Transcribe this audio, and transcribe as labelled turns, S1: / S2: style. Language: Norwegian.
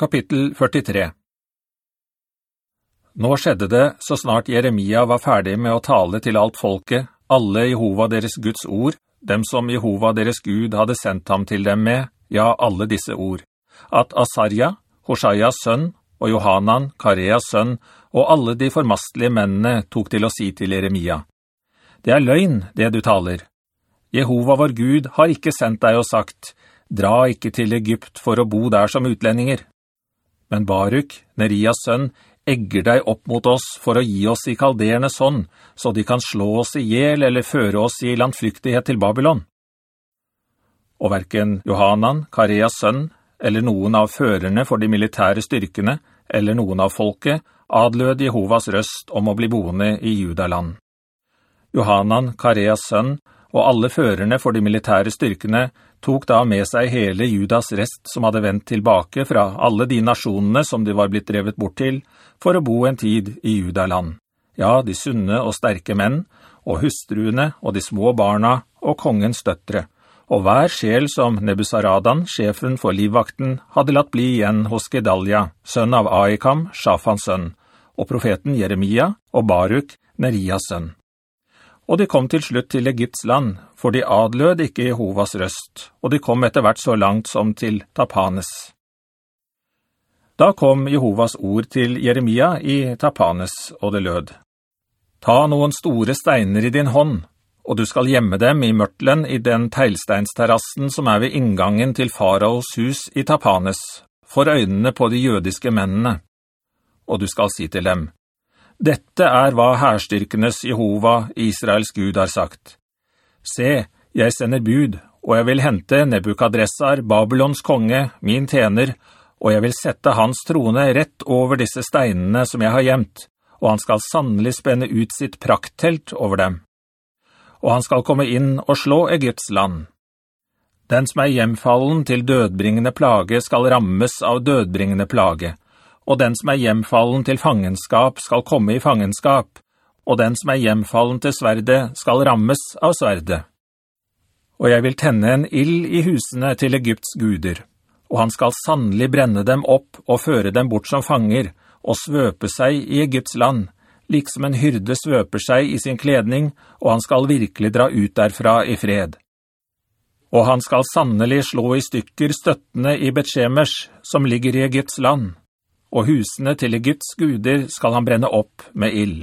S1: Kapittel 43 Nå skjedde det, så snart Jeremia var ferdig med å tale til alt folket, alle Jehova deres Guds ord, dem som Jehova deres Gud hadde sendt ham til dem med, ja, alle disse ord, at Asarja, Hoshaias sønn, og Johanan, Kareas sønn, og alle de formastelige mennene tok til å si til Jeremia. Det er løgn, det du taler. Jehova vår Gud har ikke sendt deg og sagt, «Dra ikke til Egypt for å bo der som utlendinger.» Men Baruk, Nerias sønn, egger deg opp mot oss for å gi oss i kalderende sånn, så de kan slå oss i hjel eller føre oss i landflyktighet til Babylon. Og hverken Johanan, Kareas sønn, eller noen av førerne for de militære styrkene, eller noen av folket, adlød Jehovas røst om å bli boende i Judaland. Johanan, Kareas sønn, og alle førerne for de militære styrkene tok da med seg hele Judas rest som hadde vendt tilbake fra alle de nasjonene som de var blitt drevet bort til, for å bo en tid i Judaland. Ja, de sunne og sterke menn, og hustruene og de små barna og kongens døttere, og hver sjel som Nebusaradan, sjefen for livvakten, hadde latt bli igjen hos Gedalia, sønn av Aikam, Shafans sønn, og profeten Jeremia og Baruk, Nerias sønn og de kom til slutt til Egypts land, for de adlød ikke Jehovas røst, og de kom etter hvert så langt som til Tapanes. Da kom Jehovas ord til Jeremia i Tapanes, og det lød. Ta noen store steiner i din hånd, og du skal gjemme dem i mørtlen i den teilsteinsterrassen som er ved inngangen til faraos hus i Tapanes, for øynene på de jødiske mennene. Og du skal si til dem, dette er hva herstyrkenes Jehova, Israels Gud, har sagt. Se, jeg sender bud, og jeg vil hente Nebukadressar, Babylons konge, min tjener, og jeg vil sette hans trone rett over disse steinene som jeg har gjemt, og han skal sannelig spenne ut sitt prakttelt over dem. Og han skal komme inn og slå Egypts land. Den som er hjemfallen til dødbringende plage skal rammes av dødbringende plage, og den som er hjemfallen til fangenskap skal komme i fangenskap, og den som er hjemfallen til sverde skal rammes av sverde. Og jeg vil tenne en ill i husene til Egypts guder, og han skal sannelig brenne dem opp og føre dem bort som fanger, og svøpe seg i Egypts land, liksom en hyrde svøper seg i sin kledning, og han skal virkelig dra ut derfra i fred. Og han skal sannelig slå i stykker støttene i Betsjemers, som ligger i Egypts land, og husene til Egypts guder skal han brenne opp med ild.